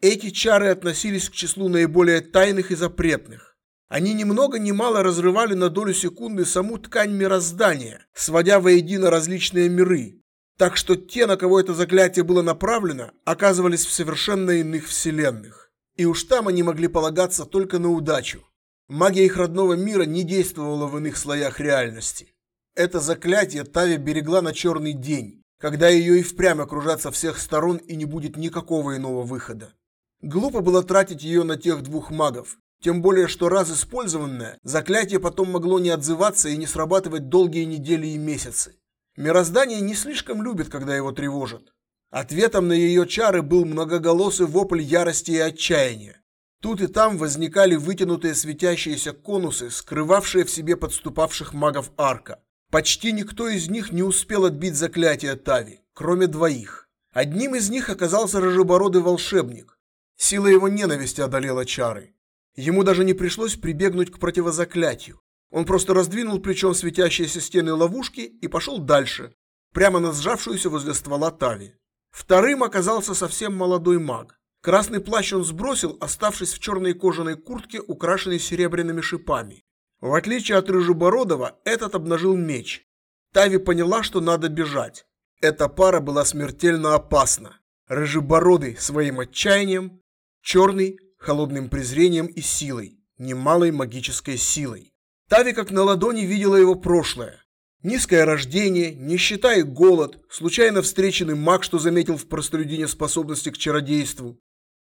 Эти чары относились к числу наиболее тайных и запретных. Они ни много ни мало разрывали на долю секунды саму ткань мироздания, сводя воедино различные миры, так что те, на кого это заклятие было направлено, оказывались в совершенно иных вселенных. И уж там они могли полагаться только на удачу. Магия их родного мира не действовала в иных слоях реальности. Это заклятие Тави берегла на черный день, когда ее и впрямь окружат со всех сторон и не будет никакого иного выхода. Глупо было тратить ее на тех двух магов, тем более что раз использованное, заклятие потом могло не отзываться и не срабатывать долгие недели и месяцы. Мироздание не слишком любит, когда его тревожат. Ответом на ее чары был многоголосый вопль ярости и отчаяния. Тут и там возникали вытянутые светящиеся конусы, скрывавшие в себе подступавших магов арка. Почти никто из них не успел отбить заклятие Тави, кроме двоих. Одним из них оказался рыжебородый волшебник. Сила его ненависти одолела чары. Ему даже не пришлось прибегнуть к противозаклятию. Он просто раздвинул плечом светящиеся стены ловушки и пошел дальше, прямо на сжавшуюся возле ствола Тави. Вторым оказался совсем молодой маг. Красный плащ он сбросил, оставшись в черной кожаной куртке, украшенной серебряными шипами. В отличие от Рыжебородова, этот обнажил меч. Тави поняла, что надо бежать. Эта пара была смертельно опасна. Рыжебородый своим отчаянием, черный холодным презрением и силой, немалой магической силой. Тави как на ладони видела его прошлое. Низкое рождение, нищета и голод, случайно встреченный маг, что заметил в простолюдине способности к чародейству.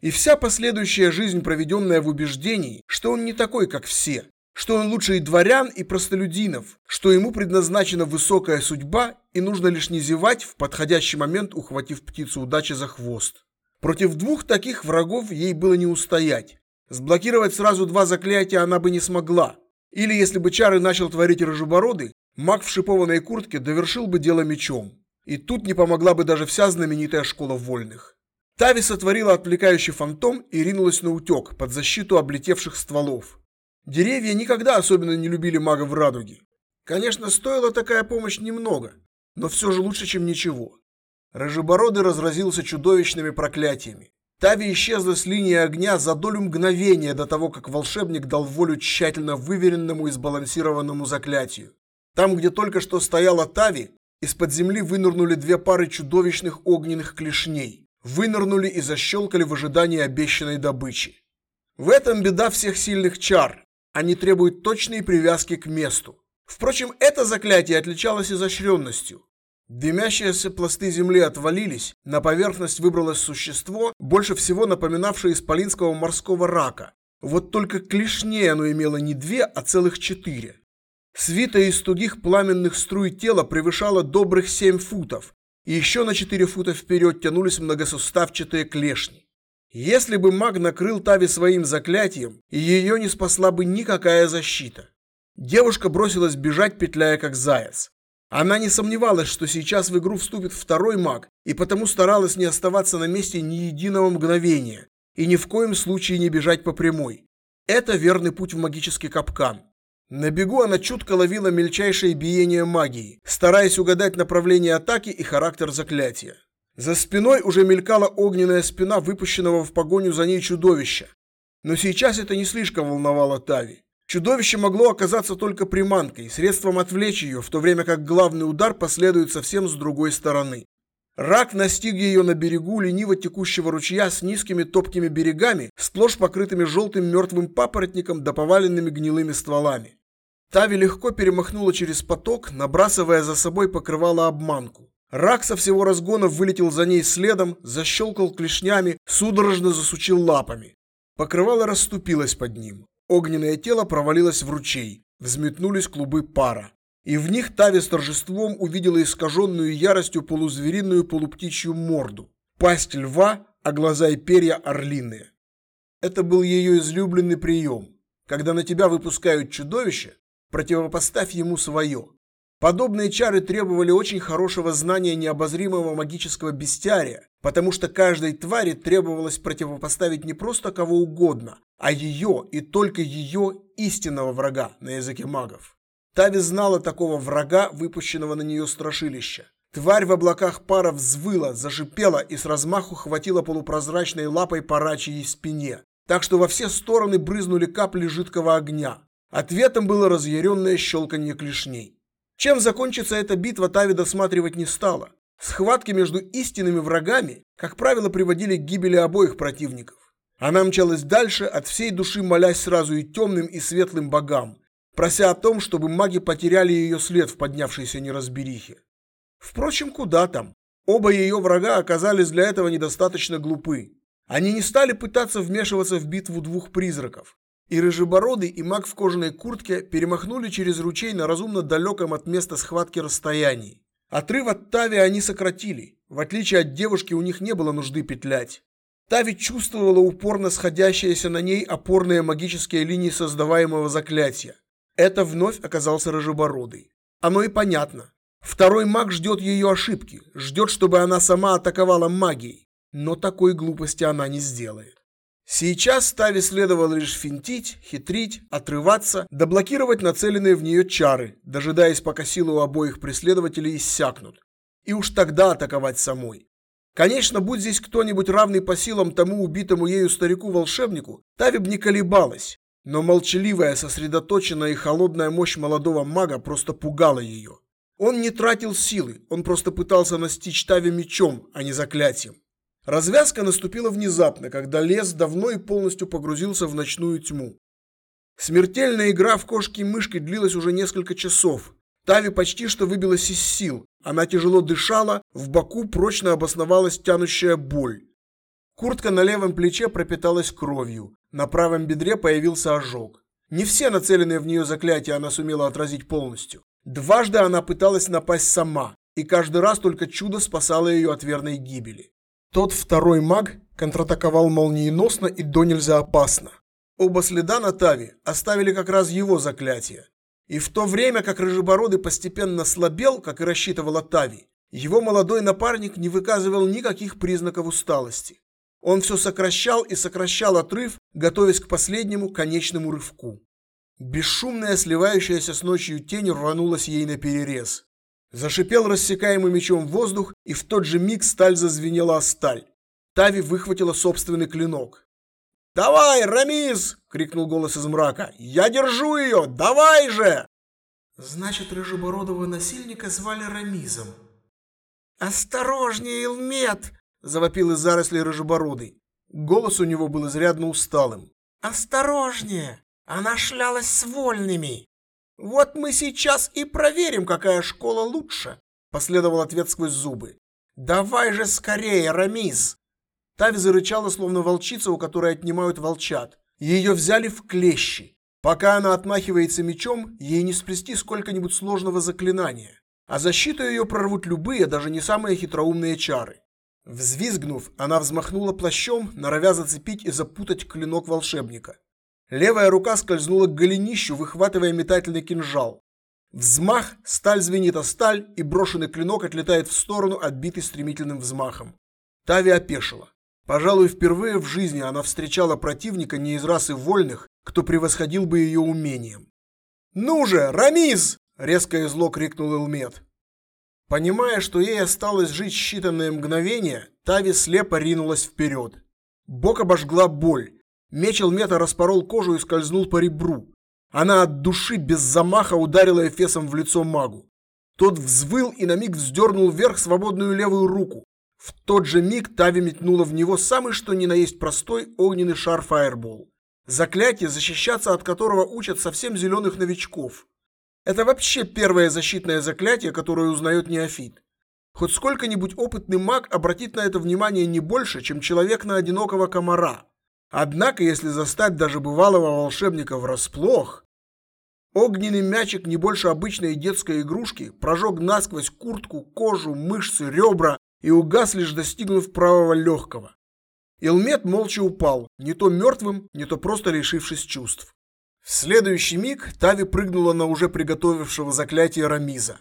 И вся последующая жизнь, проведенная в убеждении, что он не такой, как все, что он лучше и дворян, и простолюдинов, что ему предназначена высокая судьба и нужно лишь не зевать в подходящий момент, ухватив птицу удачи за хвост. Против двух таких врагов ей было не устоять. Сблокировать сразу два заклятия она бы не смогла, или если бы чары начал творить рыжебородый, маг в шипованной куртке довершил бы дело мечом. И тут не помогла бы даже вся знаменитая школа вольных. Тави сотворила отвлекающий фантом и ринулась на утек под защиту облетевших стволов. Деревья никогда особенно не любили магов в радуге. Конечно, стоила такая помощь немного, но все же лучше, чем ничего. Рыжебородый разразился чудовищными проклятиями. Тави исчезла с линии огня за долю мгновения до того, как волшебник дал волю тщательно выверенному и сбалансированному заклятию. Там, где только что стояла Тави, из-под земли вынырнули две пары чудовищных огненных клешней. Вынырнули и защелкали в ожидании обещанной добычи. В этом беда всех сильных чар. Они требуют точной привязки к месту. Впрочем, это заклятие отличалось изощренностью. Дымящиеся пласты земли отвалились, на поверхность выбралось существо, больше всего напоминавшее исполинского морского рака. Вот только клешней оно имело не две, а целых четыре. Свита из тугих пламенных струй тела превышала добрых семь футов, и еще на четыре фута вперед тянулись многосуставчатые клешни. Если бы маг накрыл Тави своим заклятием, ее не спасла бы никакая защита. Девушка бросилась бежать, петляя как заяц. Она не сомневалась, что сейчас в игру вступит второй маг, и потому старалась не оставаться на месте ни единого мгновения и ни в коем случае не бежать по прямой. Это верный путь в магический капкан. На бегу она чутко ловила мельчайшее биение магии, стараясь угадать направление атаки и характер заклятия. За спиной уже мелькала огненная спина выпущенного в погоню за ней чудовища. Но сейчас это не слишком волновало Тави. Чудовище могло оказаться только приманкой, средством отвлечь ее, в то время как главный удар последует совсем с другой стороны. Рак настиг ее на берегу лениво текущего ручья с низкими топкими берегами, сплошь покрытыми желтым мертвым папоротником да поваленными гнилыми стволами. Тави легко перемахнула через поток, набрасывая за собой покрывало обманку. Рак со всего разгона вылетел за ней следом, защелкал клешнями, судорожно засучил лапами. Покрывало расступилось под ним. Огненное тело провалилось в ручей, взметнулись клубы пара. И в них Тави с торжеством увидела искаженную яростью полузвериную полуптичью морду, пасть льва, а глаза и перья орлиные. Это был ее излюбленный прием. Когда на тебя выпускают чудовище, противопоставь ему свое. Подобные чары требовали очень хорошего знания необозримого магического бестиария, потому что каждой твари требовалось противопоставить не просто кого угодно, а ее и только ее истинного врага на языке магов. Тави знала такого врага, выпущенного на нее страшилища. Тварь в облаках пара взвыла, зашипела и с размаху хватила полупрозрачной лапой по рачьей спине. так что во все стороны брызнули капли жидкого огня. Ответом было разъяренное щелканье клешней. Чем закончится эта битва, Тави досматривать не стала. Схватки между истинными врагами, как правило, приводили к гибели обоих противников. Она мчалась дальше, от всей души молясь сразу и темным, и светлым богам, прося о том, чтобы маги потеряли ее след в поднявшейся неразберихе. Впрочем, куда там? Оба ее врага оказались для этого недостаточно глупы. Они не стали пытаться вмешиваться в битву двух призраков. И Рыжебородый, и маг в кожаной куртке перемахнули через ручей на разумно далеком от места схватки расстоянии. Отрыв от Тави они сократили. В отличие от девушки, у них не было нужды петлять. Тави чувствовала упорно сходящиеся на ней опорные магические линии создаваемого заклятия. Это вновь оказался Рыжебородый. Оно и понятно. Второй маг ждет ее ошибки, ждет, чтобы она сама атаковала магией. Но такой глупости она не сделает. Сейчас Тави следовало лишь финтить, хитрить, отрываться, да блокировать нацеленные в нее чары, дожидаясь, пока силы у обоих преследователей иссякнут. И уж тогда атаковать самой. Конечно, будь здесь кто-нибудь равный по силам тому убитому ею старику-волшебнику, Тави б не колебалась. Но молчаливая, сосредоточенная и холодная мощь молодого мага просто пугала ее. Он не тратил силы, он просто пытался настичь Тави мечом, а не заклятием. Развязка наступила внезапно, когда лес давно и полностью погрузился в ночную тьму. Смертельная игра в кошки-мышки длилась уже несколько часов. Тави почти что выбилась из сил. Она тяжело дышала, в боку прочно обосновалась тянущая боль. Куртка на левом плече пропиталась кровью, на правом бедре появился ожог. Не все нацеленные в нее заклятия она сумела отразить полностью. Дважды она пыталась напасть сама, и каждый раз только чудо спасало ее от верной гибели. Тот второй маг контратаковал молниеносно и до нельзя опасно. Оба следа на Тави оставили как раз его заклятие. И в то время, как Рыжебородый постепенно слабел, как и рассчитывала Тави, его молодой напарник не выказывал никаких признаков усталости. Он все сокращал и сокращал отрыв, готовясь к последнему конечному рывку. Бесшумная, сливающаяся с ночью тень рванулась ей на перерез. Зашипел рассекаемый мечом воздух, и в тот же миг сталь зазвенела о сталь. Тави выхватила собственный клинок. «Давай, Рамис!» — крикнул голос из мрака. «Я держу ее! Давай же!» Значит, рыжебородого насильника звали Рамизом. «Осторожнее, Илмет!» — завопил из зарослей рыжебородый. Голос у него был изрядно усталым. «Осторожнее! Она шлялась с вольными!» «Вот мы сейчас и проверим, какая школа лучше!» — последовал ответ сквозь зубы. «Давай же скорее, Рамис!» Тави зарычала, словно волчица, у которой отнимают волчат. Ее взяли в клещи. Пока она отмахивается мечом, ей не сплести сколько-нибудь сложного заклинания. А защиту ее прорвут любые, даже не самые хитроумные чары. Взвизгнув, она взмахнула плащом, норовя зацепить и запутать клинок волшебника. Левая рука скользнула к голенищу, выхватывая метательный кинжал. Взмах, сталь звенит о сталь, и брошенный клинок отлетает в сторону, отбитый стремительным взмахом. Тави опешила. Пожалуй, впервые в жизни она встречала противника не из расы вольных, кто превосходил бы ее умением. «Ну же, Рамиз!» – резко и зло крикнул Элмет. Понимая, что ей осталось жить считанные мгновения, Тави слепо ринулась вперед. Бок обожгла боль. Меч Элмета распорол кожу и скользнул по ребру. Она от души без замаха ударила Эфесом в лицо магу. Тот взвыл и на миг вздернул вверх свободную левую руку. В тот же миг Тави метнула в него самый что ни на есть простой огненный шар Фаербол. Заклятие, защищаться от которого учат совсем зеленых новичков. Это вообще первое защитное заклятие, которое узнает неофит. Хоть сколько-нибудь опытный маг обратит на это внимание не больше, чем человек на одинокого комара. Однако, если застать даже бывалого волшебника врасплох, огненный мячик не больше обычной детской игрушки прожег насквозь куртку, кожу, мышцы, ребра и угас, лишь достигнув правого легкого. Илмет молча упал, не то мертвым, не то просто лишившись чувств. В следующий миг Тави прыгнула на уже приготовившего заклятие Рамиза.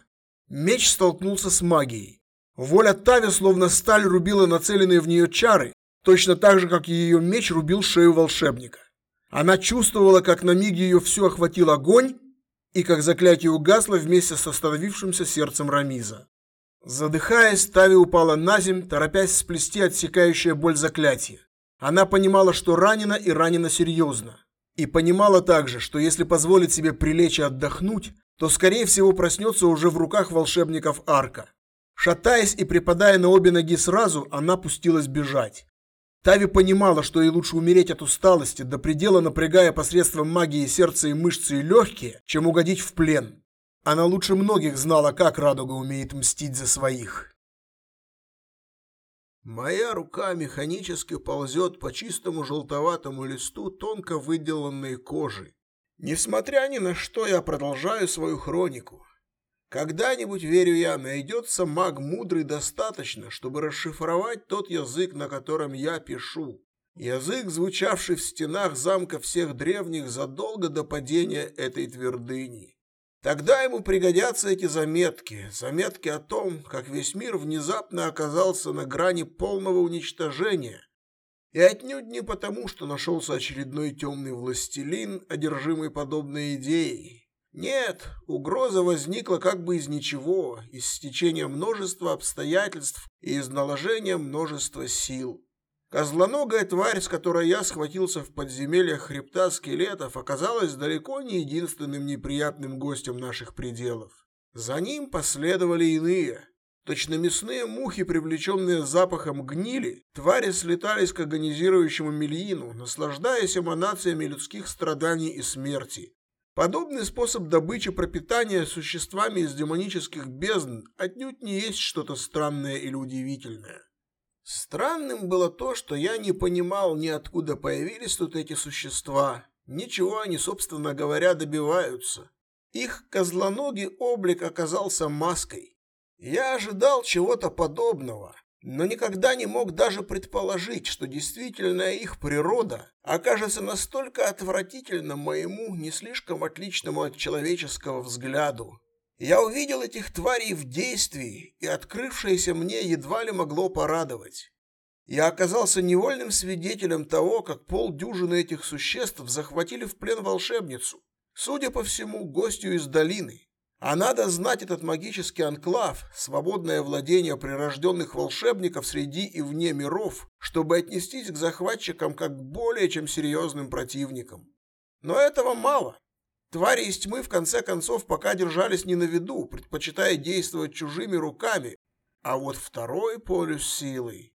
Меч столкнулся с магией. Воля Тави словно сталь рубила нацеленные в нее чары, точно так же, как ее меч рубил шею волшебника. Она чувствовала, как на миг ее все охватил огонь, и как заклятие угасло вместе с остановившимся сердцем Рамиза. Задыхаясь, Тави упала на земь, торопясь сплести отсекающее боль заклятие. Она понимала, что ранена и ранена серьезно. И понимала также, что если позволит себе прилечь и отдохнуть, то, скорее всего, проснется уже в руках волшебников Арка. Шатаясь и припадая на обе ноги сразу, она пустилась бежать. Тави понимала, что ей лучше умереть от усталости, до предела напрягая посредством магии сердце и мышцы и легкие, чем угодить в плен. Она лучше многих знала, как радуга умеет мстить за своих. Моя рука механически ползет по чистому желтоватому листу тонко выделанной кожи. Несмотря ни на что, я продолжаю свою хронику. Когда-нибудь, верю я, найдется маг мудрый достаточно, чтобы расшифровать тот язык, на котором я пишу. Язык, звучавший в стенах замка всех древних задолго до падения этой твердыни. Тогда ему пригодятся эти заметки, заметки о том, как весь мир внезапно оказался на грани полного уничтожения. И отнюдь не потому, что нашелся очередной темный властелин, одержимый подобной идеей. Нет, угроза возникла как бы из ничего, из стечения множества обстоятельств и из наложения множества сил. Козлоногая тварь, с которой я схватился в подземельях хребта скелетов, оказалась далеко не единственным неприятным гостем наших пределов. За ним последовали иные. Точно мясные мухи, привлеченные запахом гнили, твари слетались к агонизирующему мельину, наслаждаясь эманациями людских страданий и смерти. Подобный способ добычи пропитания существами из демонических бездн отнюдь не есть что-то странное или удивительное. Странным было то, что я не понимал ни откуда появились тут эти существа, ничего они, собственно говоря, добиваются. Их козлоногий облик оказался маской. Я ожидал чего-то подобного, но никогда не мог даже предположить, что действительная их природа окажется настолько отвратительна моему, не слишком отличному от человеческого взгляду. Я увидел этих тварей в действии, и открывшееся мне едва ли могло порадовать. Я оказался невольным свидетелем того, как полдюжины этих существ захватили в плен волшебницу, судя по всему, гостью из долины. А надо знать этот магический анклав, свободное владение прирожденных волшебников среди и вне миров, чтобы отнестись к захватчикам как к более чем серьезным противникам. Но этого мало. Твари из тьмы в конце концов пока держались не на виду, предпочитая действовать чужими руками, а вот второй полюс силы.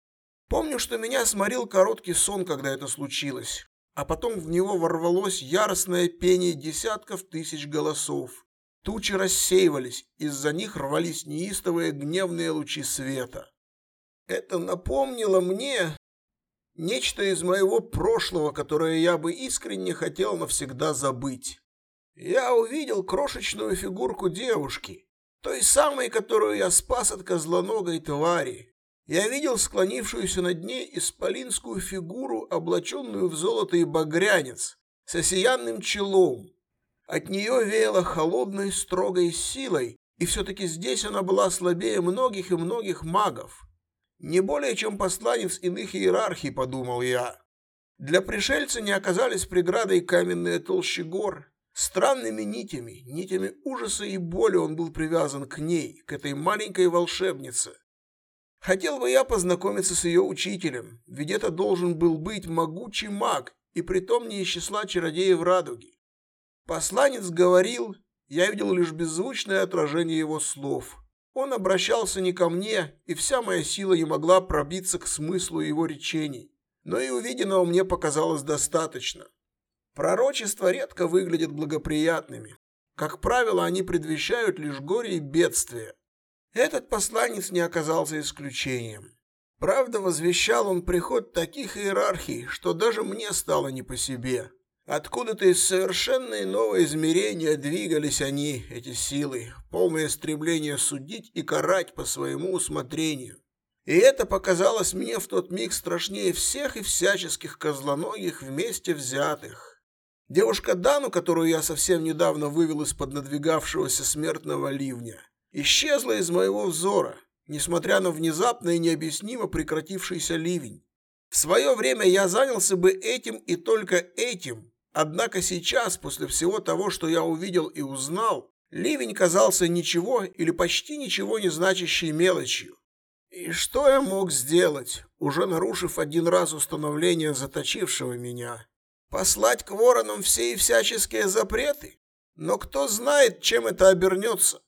Помню, что меня сморил короткий сон, когда это случилось, а потом в него ворвалось яростное пение десятков тысяч голосов. Тучи рассеивались, из-за них рвались неистовые гневные лучи света. Это напомнило мне нечто из моего прошлого, которое я бы искренне хотел навсегда забыть я увидел крошечную фигурку девушки, той самой, которую я спас от козлоногой твари. Я видел склонившуюся над ней исполинскую фигуру, облаченную в золото и багрянец, с осиянным челом. От нее веяло холодной строгой силой, и все-таки здесь она была слабее многих и многих магов. Не более чем посланец иных иерархий, подумал я. Для пришельца не оказались преградой каменные толщи гор, Странными нитями, нитями ужаса и боли он был привязан к ней, к этой маленькой волшебнице. Хотел бы я познакомиться с ее учителем, ведь это должен был быть могучий маг, и притом не из числа чародеев радуги. Посланец говорил, я видел лишь беззвучное отражение его слов. Он обращался не ко мне, и вся моя сила не могла пробиться к смыслу его речений. Но и увиденного мне показалось достаточно. Пророчества редко выглядят благоприятными. Как правило, они предвещают лишь горе и бедствие. Этот посланец не оказался исключением. Правда, возвещал он приход таких иерархий, что даже мне стало не по себе. Откуда-то из совершенно иного измерения двигались они, эти силы, полное стремление судить и карать по своему усмотрению. И это показалось мне в тот миг страшнее всех и всяческих козлоногих вместе взятых. Девушка Дану, которую я совсем недавно вывел из-под надвигавшегося смертного ливня, исчезла из моего взора, несмотря на внезапно и необъяснимо прекратившийся ливень. В свое время я занялся бы этим и только этим, однако сейчас, после всего того, что я увидел и узнал, ливень казался ничего или почти ничего не значащей мелочью. И что я мог сделать, уже нарушив один раз установление заточившего меня? Послать к воронам все и всяческие запреты? Но кто знает, чем это обернется?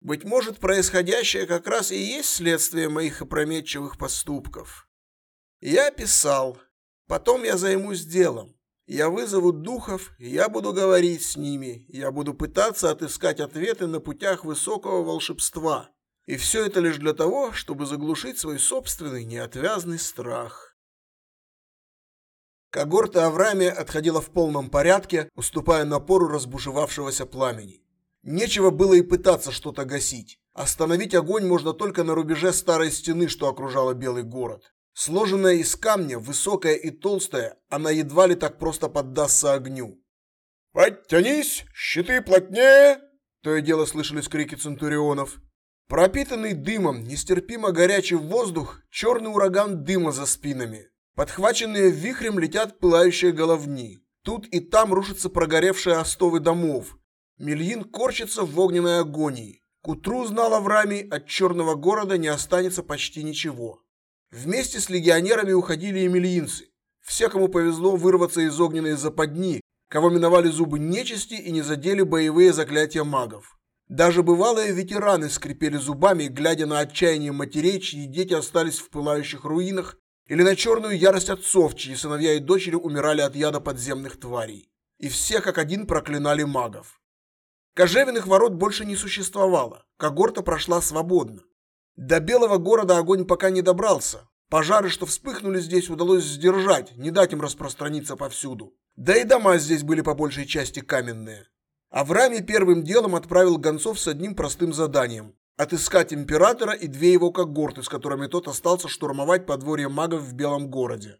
Быть может, происходящее как раз и есть следствие моих опрометчивых поступков. Я писал. Потом я займусь делом. Я вызову духов, я буду говорить с ними. Я буду пытаться отыскать ответы на путях высокого волшебства. И все это лишь для того, чтобы заглушить свой собственный неотвязный страх. Когорта Авраамия отходила в полном порядке, уступая напору разбушевавшегося пламени. Нечего было и пытаться что-то гасить. Остановить огонь можно только на рубеже старой стены, что окружала Белый город. Сложенная из камня, высокая и толстая, она едва ли так просто поддастся огню. «Подтянись! Щиты плотнее!» То и дело слышались крики центурионов. Пропитанный дымом, нестерпимо горячий воздух, черный ураган дыма за спинами. Подхваченные вихрем летят пылающие головни. Тут и там рушатся прогоревшие остовы домов. Мельин корчится в огненной агонии. К утру, знал Авраамий, от черного города не останется почти ничего. Вместе с легионерами уходили и мельинцы. Все, кому повезло вырваться из огненной западни, кого миновали зубы нечисти и не задели боевые заклятия магов. Даже бывалые ветераны скрипели зубами, глядя на отчаяние матерей, чьи дети остались в пылающих руинах, или на черную ярость отцов, чьи сыновья и дочери умирали от яда подземных тварей. И все как один проклинали магов. Кожевенных ворот больше не существовало, когорта прошла свободно. До Белого города огонь пока не добрался. Пожары, что вспыхнули здесь, удалось сдержать, не дать им распространиться повсюду. Да и дома здесь были по большей части каменные. Авраами первым делом отправил гонцов с одним простым заданием – отыскать императора и две его когорты, с которыми тот остался штурмовать подворье магов в Белом городе.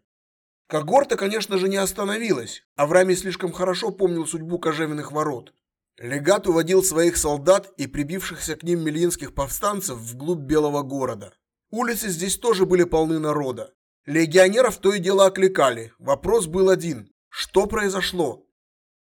Когорта, конечно же, не остановилась. Авраамий слишком хорошо помнил судьбу кожевенных ворот. Легат уводил своих солдат и прибившихся к ним милинских повстанцев вглубь Белого города. Улицы здесь тоже были полны народа. Легионеров то и дело окликали. Вопрос был один. Что произошло?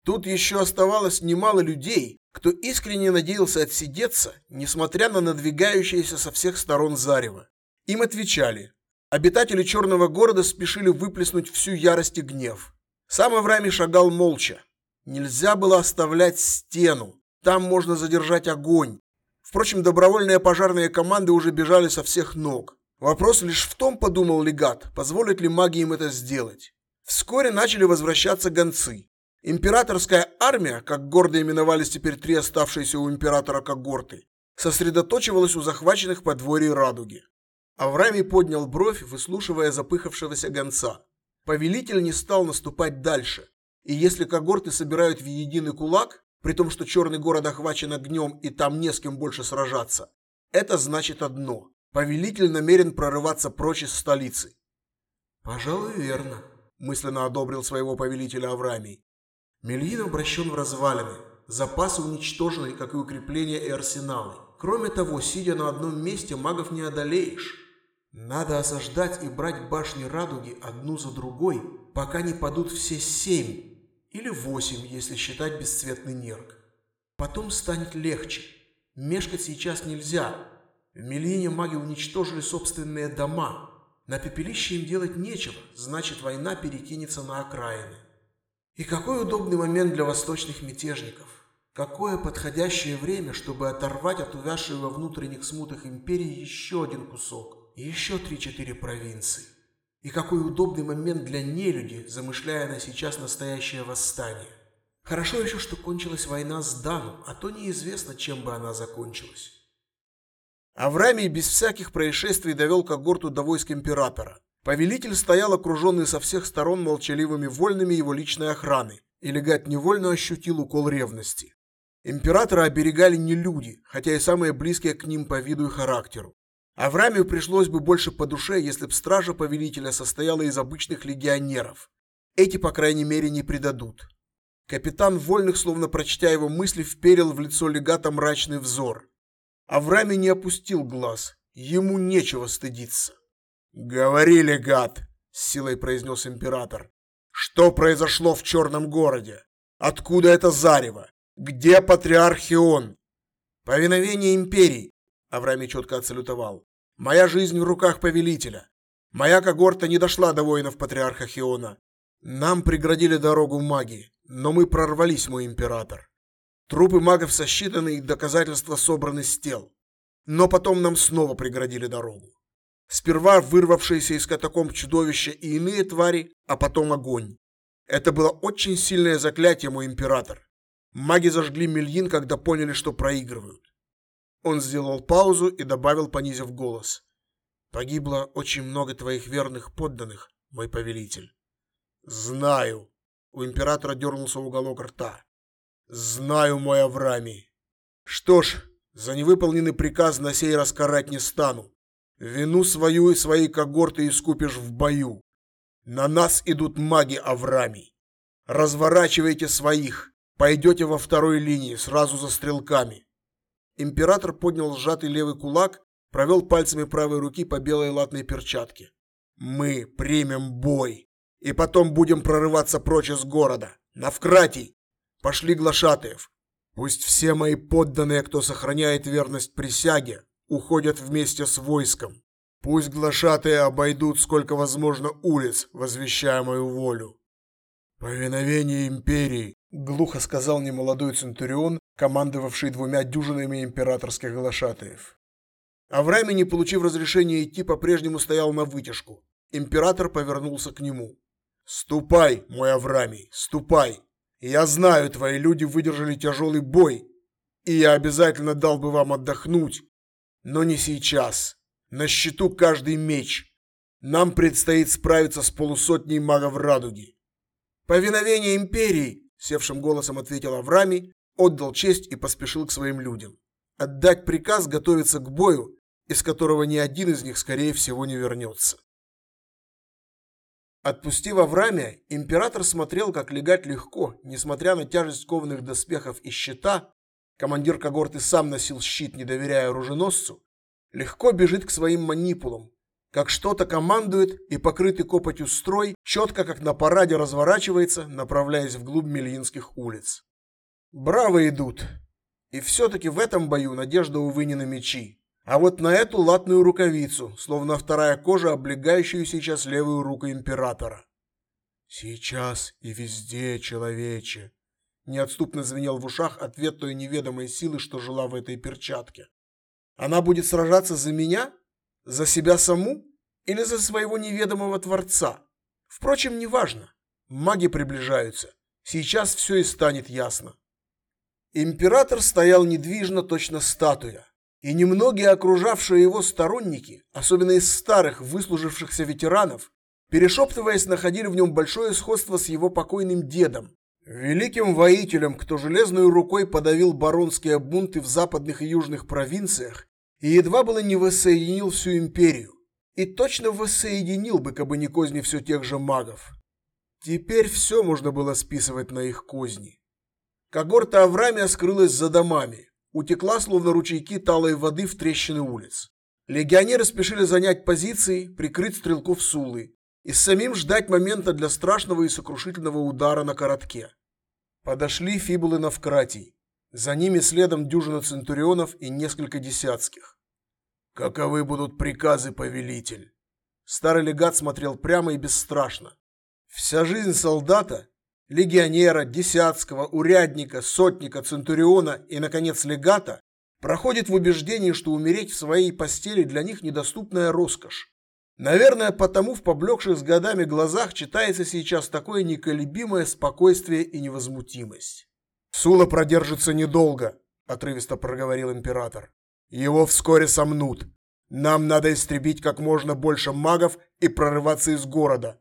Тут еще оставалось немало людей, кто искренне надеялся отсидеться, несмотря на надвигающееся со всех сторон зарево. Им отвечали. Обитатели черного города спешили выплеснуть всю ярость и гнев. Сам Авраамий шагал молча, Нельзя было оставлять стену. Там можно задержать огонь. Впрочем, добровольные пожарные команды уже бежали со всех ног. Вопрос лишь в том, подумал легат, позволит ли маги им это сделать. Вскоре начали возвращаться гонцы. Императорская армия, как гордо именовались теперь три оставшиеся у императора когорты, сосредоточивалась у захваченных подворий Радуги. Авраамий поднял бровь, выслушивая запыхавшегося гонца. Повелитель не стал наступать дальше. И если когорты собирают в единый кулак, при том, что черный город охвачен огнем и там не с кем больше сражаться, это значит одно – повелитель намерен прорываться прочь из столицы. «Пожалуй, верно», – мысленно одобрил своего повелителя Авраамий. Мельин обращен в развалины, запасы уничтожены, как и укрепления и арсеналы. Кроме того, сидя на одном месте, магов не одолеешь. Надо осаждать и брать башни Радуги одну за другой, пока не падут все семь, или восемь, если считать бесцветный нерк. Потом станет легче. Мешкать сейчас нельзя. В Мелине маги уничтожили собственные дома. На пепелище им делать нечего, значит война перекинется на окраины. И какой удобный момент для восточных мятежников. Какое подходящее время, чтобы оторвать от увязшей во внутренних смутах империи еще один кусок, еще три-четыре провинции. И какой удобный момент для нелюди, замышляя на сейчас настоящее восстание. Хорошо еще, что кончилась война с Даном, а то неизвестно, чем бы она закончилась. Авраамий без всяких происшествий довел когорту до войск императора. Повелитель стоял окруженный со всех сторон молчаливыми вольными его личной охраны, и легат невольно ощутил укол ревности. Императора оберегали не люди, хотя и самые близкие к ним по виду и характеру. Авраамию пришлось бы больше по душе, если б стража повелителя состояла из обычных легионеров. Эти, по крайней мере, не предадут. Капитан Вольных, словно прочтя его мысли, вперил в лицо легата мрачный взор. Авраамий не опустил глаз. Ему нечего стыдиться. «Говори, легат!» – с силой произнес император. «Что произошло в Черном городе? Откуда это зарево? Где патриарх Хион?» «Повиновение империи», Авраамий четко отсалютовал. Моя жизнь в руках повелителя. Моя когорта не дошла до воинов патриарха Хиона. Нам преградили дорогу маги, но мы прорвались, мой император. Трупы магов сосчитаны и доказательства собраны с тел. Но потом нам снова преградили дорогу. Сперва вырвавшиеся из катакомб чудовища и иные твари, а потом огонь. Это было очень сильное заклятие, мой император. Маги зажгли Мельин, когда поняли, что проигрывают. Он сделал паузу и добавил, понизив голос. «Погибло очень много твоих верных подданных, мой повелитель». «Знаю». У императора дернулся уголок рта. «Знаю, мой Авраамий. Что ж, за невыполненный приказ на сей раз карать не стану. Вину свою и свои когорты искупишь в бою. На нас идут маги Авраамий. Разворачивайте своих, пойдете во второй линии, сразу за стрелками. Император поднял сжатый левый кулак, провел пальцами правой руки по белой латной перчатке. Мы примем бой, и потом будем прорываться прочь из города. Навкратий! Пошли глашатаев. Пусть все мои подданные, кто сохраняет верность присяге, уходят вместе с войском. Пусть глашатые обойдут сколько возможно улиц, возвещая мою волю. Повиновение империи, глухо сказал немолодой центурион, командовавший двумя дюжинами императорских глашатаев. Авраами, не получив разрешения идти, по-прежнему стоял на вытяжку. Император повернулся к нему. «Ступай, мой Авраамий, ступай! Я знаю, твои люди выдержали тяжелый бой, и я обязательно дал бы вам отдохнуть, но не сейчас. На счету каждый меч. Нам предстоит справиться с полусотней магов радуги. Повиновение империи, севшим голосом ответил Авраамий, отдал честь и поспешил к своим людям. Отдать приказ готовиться к бою, из которого ни один из них, скорее всего, не вернется. Отпустив Аврамия, император смотрел, как легать легко, несмотря на тяжесть кованых доспехов и щита, командир когорты сам носил щит, не доверяя оруженосцу, легко бежит к своим манипулам, как что-то командует и покрытый копотью строй четко, как на параде, разворачивается, направляясь вглубь Мельинских улиц. Браво идут. И все-таки в этом бою надежда, увы, не на мечи. А вот на эту латную рукавицу, словно вторая кожа, облегающую сейчас левую руку императора. Сейчас и везде, человече. Неотступно звенел в ушах ответ той неведомой силы, что жила в этой перчатке. Она будет сражаться за меня? За себя саму? Или за своего неведомого Творца? Впрочем, неважно. Маги приближаются. Сейчас все и станет ясно. Император стоял недвижно, точно статуя и немногие окружавшие его сторонники, особенно из старых выслужившихся ветеранов, перешептываясь, находили в нем большое сходство с его покойным дедом, великим воителем, кто железной рукой подавил баронские бунты в западных и южных провинциях и едва было не воссоединил всю империю. И точно воссоединил бы, кабы не козни все тех же магов. Теперь все можно было списывать на их козни. Когорта Аврамия скрылась за домами, утекла, словно ручейки талой воды в трещины улиц. Легионеры спешили занять позиции, прикрыть стрелков Сулы и самим ждать момента для страшного и сокрушительного удара на коротке. Подошли фибулы Навкратий. За ними следом дюжина центурионов и несколько десятских. Каковы будут приказы, повелитель? Старый легат смотрел прямо и бесстрашно. Вся жизнь солдата легионера, десятского, урядника, сотника, центуриона и, наконец, легата проходит в убеждении, что умереть в своей постели для них недоступная роскошь. Наверное, потому в поблекших с годами глазах читается сейчас такое неколебимое спокойствие и невозмутимость. «Сула продержится недолго», – отрывисто проговорил император. «Его вскоре сомнут. Нам надо истребить как можно больше магов и прорываться из города.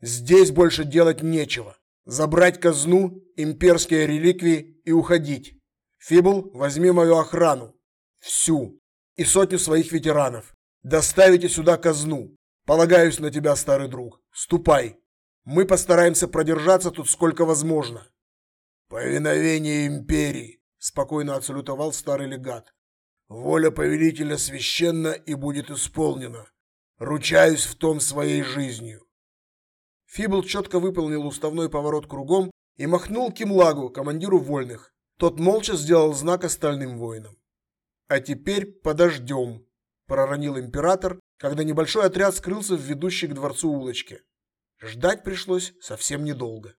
Здесь больше делать нечего. Забрать казну, имперские реликвии и уходить. Фибл, возьми мою охрану. Всю. И сотню своих ветеранов. Доставите сюда казну. Полагаюсь на тебя, старый друг. Ступай. Мы постараемся продержаться тут сколько возможно. Повиновение империи, спокойно отсалютовал старый легат. Воля повелителя священна и будет исполнена. Ручаюсь в том своей жизнью. Фибл четко выполнил уставной поворот кругом и махнул Кимлагу, командиру вольных. Тот молча сделал знак остальным воинам. А теперь подождем. проронил император, когда небольшой отряд скрылся в ведущей к дворцу улочке. Ждать пришлось совсем недолго.